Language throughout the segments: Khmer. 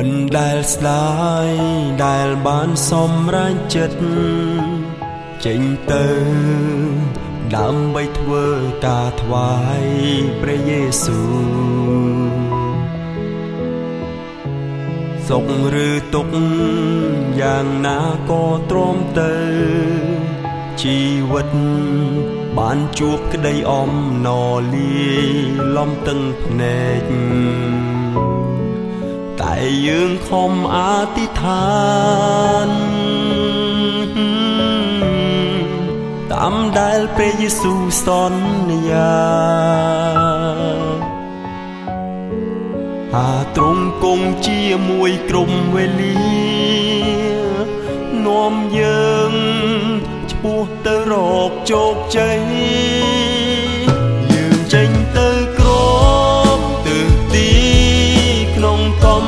មិនដែលស្ដាយដែលបានសម្រេចចិត្តចេញទៅដើម្បីធ្វើការថ្វាយព្រះយេស៊ូវសុខឬទុក្ខយ៉ាងណាក៏ទ្រាំទៅជីវិតបានជួបក្តីអំណរលាយលំតឹងភ្នែក តែយើងខំអធិដ្ឋានតាមដែលព្រះយេស៊ូវសន្យាអាទ្រង់គង់ជាមួយក្រុមវេលានាំយើងឆ្ពោះទៅរកជោគជ័យ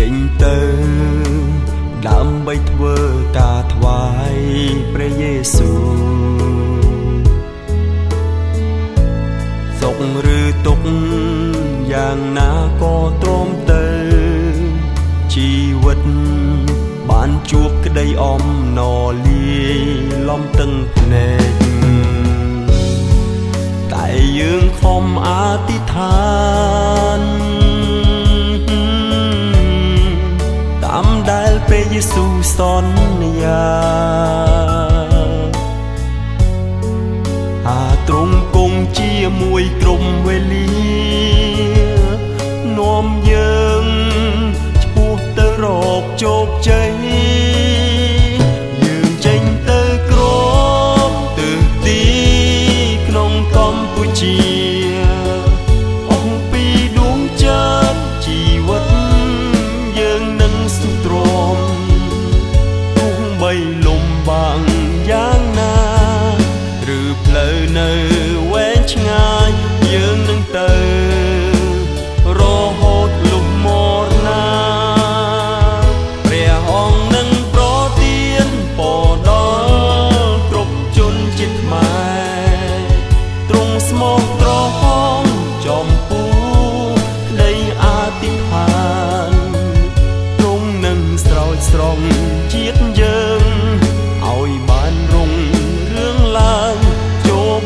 ចេញទៅដើម្បីធ្វើការថ្វាយព្រះយេស៊ូវសុខឬទុក្ខយ៉ាងណាក៏ទ្រាំទៅជីវិតបានជួបក្តីអំណរលាយលំតឹងភ្នែកយើងខំអធិដ្ឋាន ស៊ូវសន្យាអាទ្រង់គង់ជាមួយក្រុមវេ ឬផ្លូវនៅ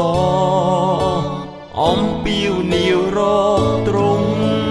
តអំពីវនាវរកត្រង់